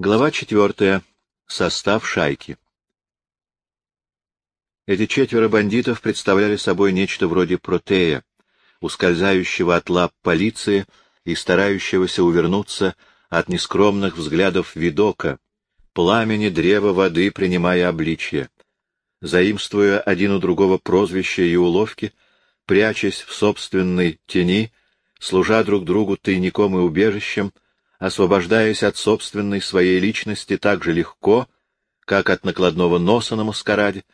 Глава четвертая. Состав шайки. Эти четверо бандитов представляли собой нечто вроде протея, ускользающего от лап полиции и старающегося увернуться от нескромных взглядов видока, пламени древа воды принимая обличье. Заимствуя один у другого прозвища и уловки, прячась в собственной тени, служа друг другу тайником и убежищем, освобождаясь от собственной своей личности так же легко, как от накладного носа на маскараде,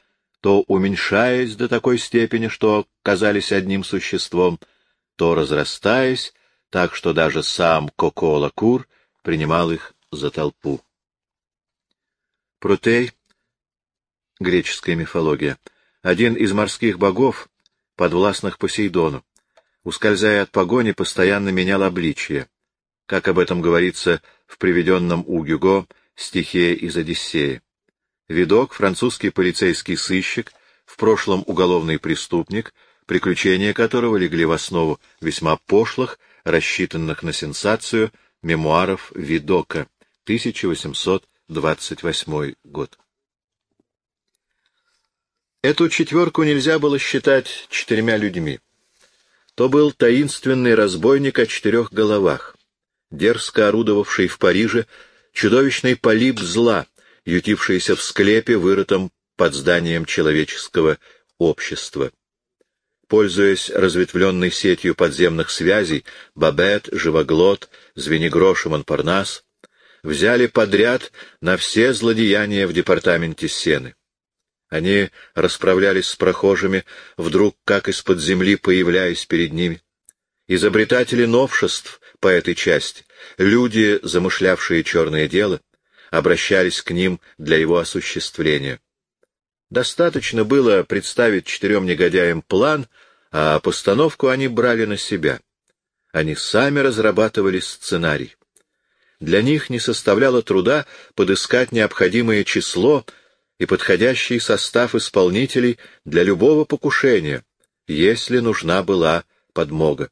то уменьшаясь до такой степени, что казались одним существом, то разрастаясь, так что даже сам Коко-Лакур принимал их за толпу. Протей, греческая мифология, один из морских богов, подвластных Посейдону, ускользая от погони, постоянно менял обличие как об этом говорится в приведенном у Гюго стихе из Одиссея. Видок, французский полицейский сыщик, в прошлом уголовный преступник, приключения которого легли в основу весьма пошлых, рассчитанных на сенсацию, мемуаров Видока, 1828 год. Эту четверку нельзя было считать четырьмя людьми. То был таинственный разбойник о четырех головах, дерзко орудовавший в Париже, чудовищный полип зла, ютившийся в склепе, вырытом под зданием человеческого общества. Пользуясь разветвленной сетью подземных связей, Бабет, Живоглот, Звенигрош и Монпарнас взяли подряд на все злодеяния в департаменте Сены. Они расправлялись с прохожими, вдруг как из-под земли появляясь перед ними. Изобретатели новшеств по этой части, люди, замышлявшие черное дело, обращались к ним для его осуществления. Достаточно было представить четырем негодяям план, а постановку они брали на себя. Они сами разрабатывали сценарий. Для них не составляло труда подыскать необходимое число и подходящий состав исполнителей для любого покушения, если нужна была подмога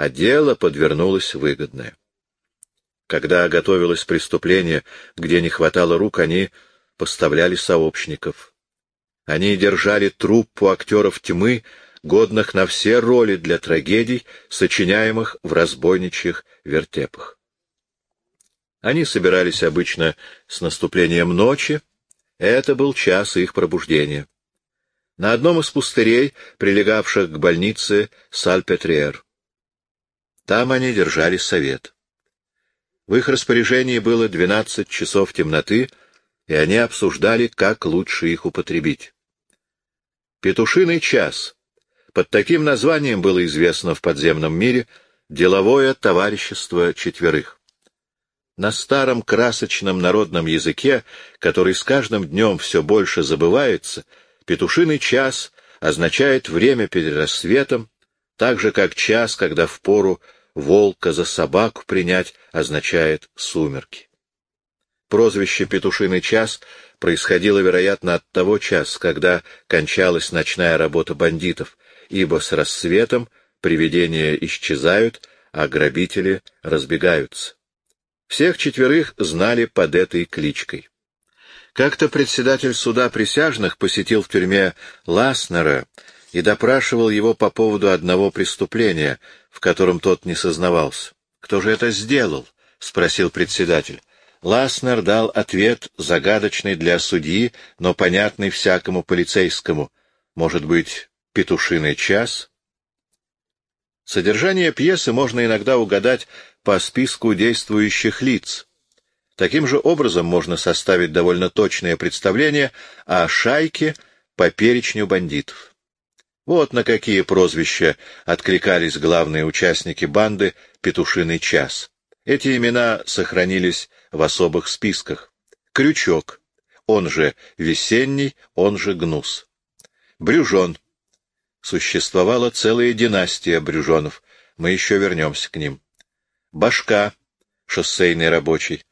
а дело подвернулось выгодное. Когда готовилось преступление, где не хватало рук, они поставляли сообщников. Они держали труппу актеров тьмы, годных на все роли для трагедий, сочиняемых в разбойничьих вертепах. Они собирались обычно с наступлением ночи, это был час их пробуждения. На одном из пустырей, прилегавших к больнице Сальпетриер. Там они держали совет. В их распоряжении было двенадцать часов темноты, и они обсуждали, как лучше их употребить. Петушиный час. Под таким названием было известно в подземном мире деловое товарищество четверых. На старом красочном народном языке, который с каждым днем все больше забывается, петушиный час означает время перед рассветом, так же, как час, когда в пору волка за собаку принять означает сумерки. Прозвище «Петушиный час» происходило, вероятно, от того часа, когда кончалась ночная работа бандитов, ибо с рассветом привидения исчезают, а грабители разбегаются. Всех четверых знали под этой кличкой. Как-то председатель суда присяжных посетил в тюрьме Ласнера и допрашивал его по поводу одного преступления, в котором тот не сознавался. «Кто же это сделал?» — спросил председатель. Ласнер дал ответ, загадочный для судьи, но понятный всякому полицейскому. Может быть, петушиный час? Содержание пьесы можно иногда угадать по списку действующих лиц. Таким же образом можно составить довольно точное представление о шайке по перечню бандитов. Вот на какие прозвища откликались главные участники банды «Петушиный час». Эти имена сохранились в особых списках. Крючок, он же Весенний, он же Гнус. Брюжон. Существовала целая династия брюжонов. Мы еще вернемся к ним. Башка, шоссейный рабочий.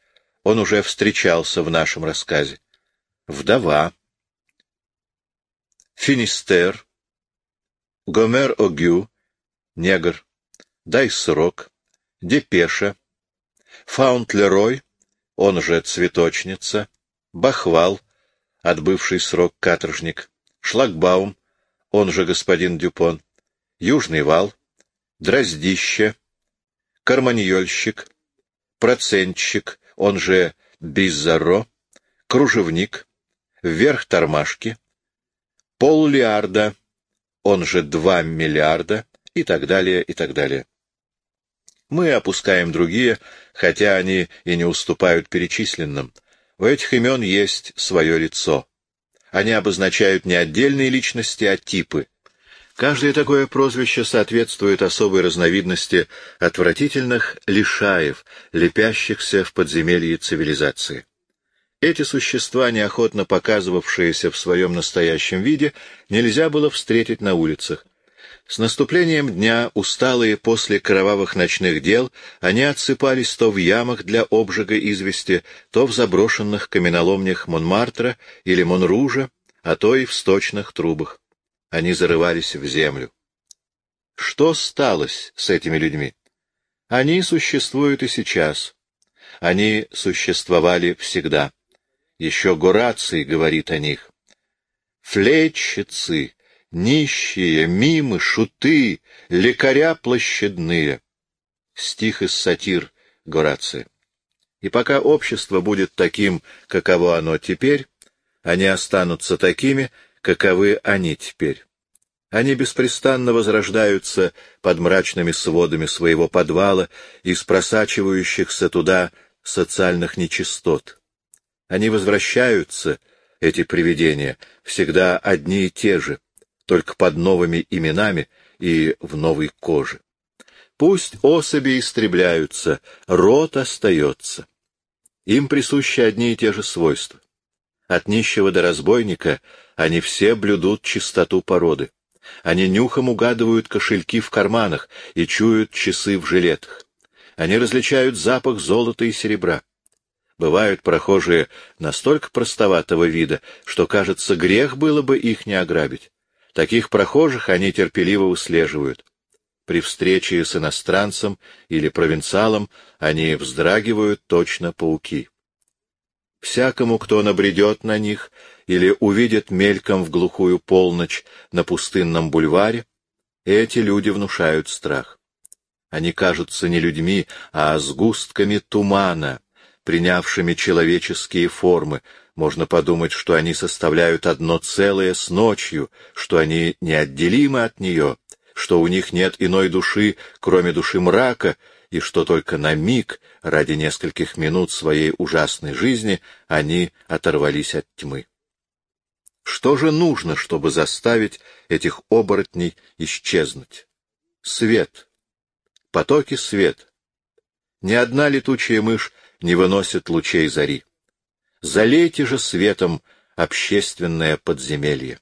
Он уже встречался в нашем рассказе. Вдова. Финистер Гомер Огю, негр, дай срок, депеша, Фаунт-Лерой, он же цветочница, бахвал, отбывший срок каторжник, шлагбаум, он же господин Дюпон, южный вал, дроздище, карманьольщик, процентщик, он же Бизаро, кружевник, вверх тормашки, поллиарда, он же два миллиарда и так далее, и так далее. Мы опускаем другие, хотя они и не уступают перечисленным. У этих имен есть свое лицо. Они обозначают не отдельные личности, а типы. Каждое такое прозвище соответствует особой разновидности отвратительных лишаев, лепящихся в подземелье цивилизации. Эти существа, неохотно показывавшиеся в своем настоящем виде, нельзя было встретить на улицах. С наступлением дня, усталые после кровавых ночных дел, они отсыпались то в ямах для обжига извести, то в заброшенных каменоломнях Монмартра или Монружа, а то и в сточных трубах. Они зарывались в землю. Что сталось с этими людьми? Они существуют и сейчас. Они существовали всегда. Еще Гораций говорит о них. Флетчицы, нищие, мимы, шуты, лекаря площадные. Стих из сатир Горация. И пока общество будет таким, каково оно теперь, они останутся такими, каковы они теперь. Они беспрестанно возрождаются под мрачными сводами своего подвала из просачивающихся туда социальных нечистот. Они возвращаются, эти привидения, всегда одни и те же, только под новыми именами и в новой коже. Пусть особи истребляются, род остается. Им присущи одни и те же свойства. От нищего до разбойника они все блюдут чистоту породы. Они нюхом угадывают кошельки в карманах и чуют часы в жилетах. Они различают запах золота и серебра. Бывают прохожие настолько простоватого вида, что, кажется, грех было бы их не ограбить. Таких прохожих они терпеливо услеживают. При встрече с иностранцем или провинциалом они вздрагивают точно пауки. Всякому, кто набредет на них или увидит мельком в глухую полночь на пустынном бульваре, эти люди внушают страх. Они кажутся не людьми, а сгустками тумана, принявшими человеческие формы, можно подумать, что они составляют одно целое с ночью, что они неотделимы от нее, что у них нет иной души, кроме души мрака, и что только на миг, ради нескольких минут своей ужасной жизни, они оторвались от тьмы. Что же нужно, чтобы заставить этих оборотней исчезнуть? Свет. Потоки света. Ни одна летучая мышь не выносит лучей зари. Залейте же светом общественное подземелье.